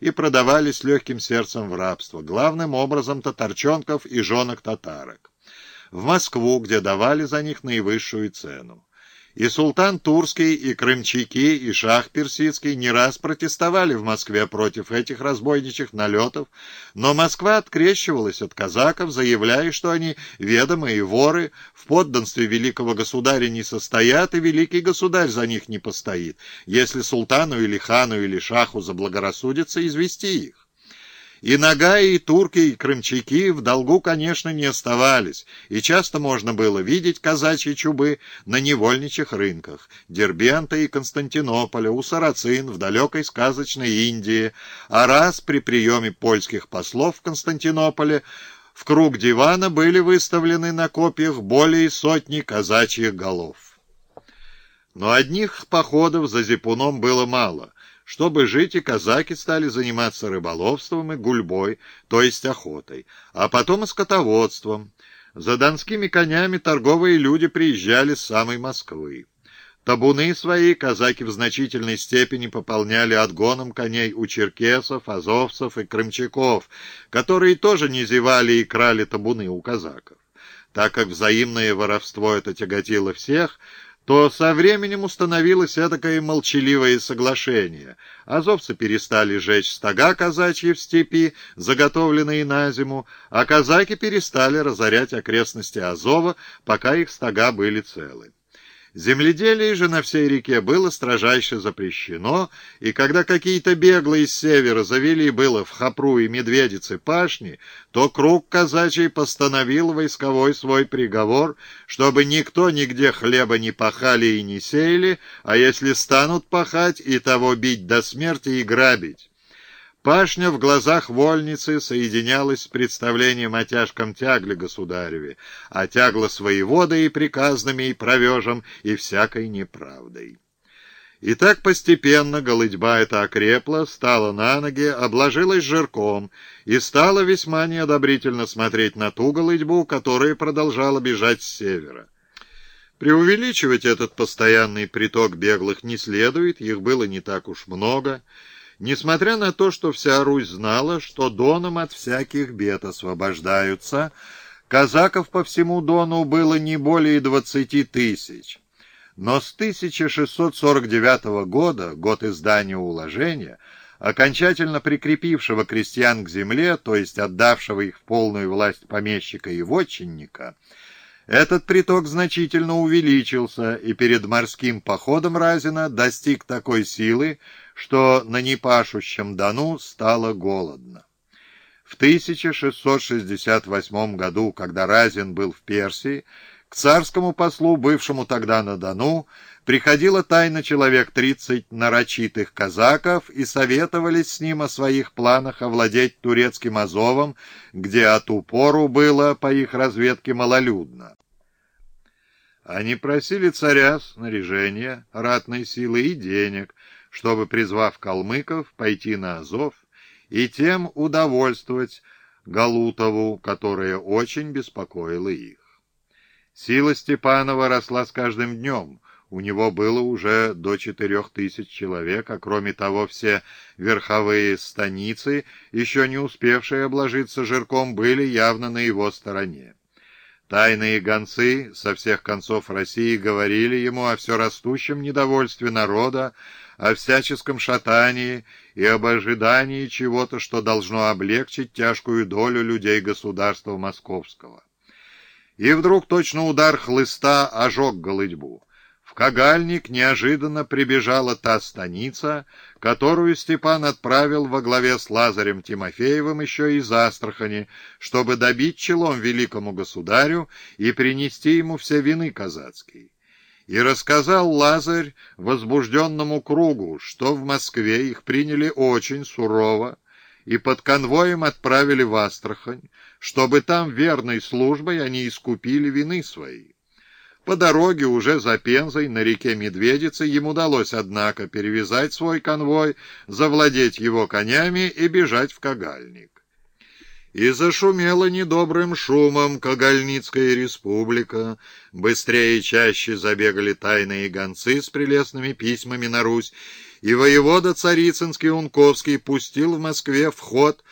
и продавались легким сердцем в рабство, главным образом татарчонков и женок татарок. В Москву, где давали за них наивысшую цену. И султан Турский, и крымчаки, и шах Персидский не раз протестовали в Москве против этих разбойничьих налетов, но Москва открещивалась от казаков, заявляя, что они ведомые воры, в подданстве великого государя не состоят, и великий государь за них не постоит, если султану или хану или шаху заблагорассудится извести их. И нагаи, и турки, и крымчаки в долгу, конечно, не оставались, и часто можно было видеть казачьи чубы на невольничьих рынках Дербента и Константинополя, у сарацин в далекой сказочной Индии, а раз при приеме польских послов в Константинополе в круг дивана были выставлены на копьях более сотни казачьих голов. Но одних походов за зипуном было мало. Чтобы жить, и казаки стали заниматься рыболовством и гульбой, то есть охотой, а потом и скотоводством. За донскими конями торговые люди приезжали с самой Москвы. Табуны свои казаки в значительной степени пополняли отгоном коней у черкесов, азовцев и крымчаков, которые тоже не зевали и крали табуны у казаков. Так как взаимное воровство это тяготило всех, то со временем установилось этакое молчаливое соглашение. Азовцы перестали жечь стога казачьи в степи, заготовленные на зиму, а казаки перестали разорять окрестности Азова, пока их стога были целы. Земледелие же на всей реке было строжайше запрещено, и когда какие-то беглые с севера завели было в Хапру и Медведицы пашни, то круг казачий постановил войсковой свой приговор, чтобы никто нигде хлеба не пахали и не сеяли, а если станут пахать, и того бить до смерти и грабить. Пашня в глазах вольницы соединялась с представлением о тяжком тягле государеве, а тягло своеводой и приказными, и провежем, и всякой неправдой. И так постепенно голытьба эта окрепла, стала на ноги, обложилась жирком и стала весьма неодобрительно смотреть на ту голытьбу, которая продолжала бежать с севера. Преувеличивать этот постоянный приток беглых не следует, их было не так уж много — Несмотря на то, что вся Русь знала, что Доном от всяких бед освобождаются, казаков по всему Дону было не более двадцати тысяч. Но с 1649 года, год издания уложения, окончательно прикрепившего крестьян к земле, то есть отдавшего их в полную власть помещика и вотчинника, этот приток значительно увеличился и перед морским походом Разина достиг такой силы, что на непашущем Дону стало голодно. В 1668 году, когда Разин был в Персии, к царскому послу, бывшему тогда на Дону, приходило тайно человек тридцать нарочитых казаков и советовались с ним о своих планах овладеть турецким Азовом, где от упору было, по их разведке, малолюдно. Они просили царя снаряжения, ратной силы и денег, чтобы, призвав калмыков, пойти на Азов и тем удовольствовать Галутову, которая очень беспокоила их. Сила Степанова росла с каждым днем, у него было уже до четырех тысяч человек, а кроме того все верховые станицы, еще не успевшие обложиться жирком, были явно на его стороне. Тайные гонцы со всех концов России говорили ему о все растущем недовольстве народа, о всяческом шатании и об ожидании чего-то, что должно облегчить тяжкую долю людей государства московского. И вдруг точно удар хлыста ожег голытьбу. В Кагальник неожиданно прибежала та станица, которую Степан отправил во главе с Лазарем Тимофеевым еще из Астрахани, чтобы добить челом великому государю и принести ему все вины казацкие. И рассказал Лазарь возбужденному кругу, что в Москве их приняли очень сурово, и под конвоем отправили в Астрахань, чтобы там верной службой они искупили вины свои. По дороге уже за Пензой на реке Медведицы им удалось, однако, перевязать свой конвой, завладеть его конями и бежать в Кагальник. И зашумела недобрым шумом Кагальницкая республика. Быстрее и чаще забегали тайные гонцы с прелестными письмами на Русь, и воевода Царицынский Унковский пустил в Москве в ход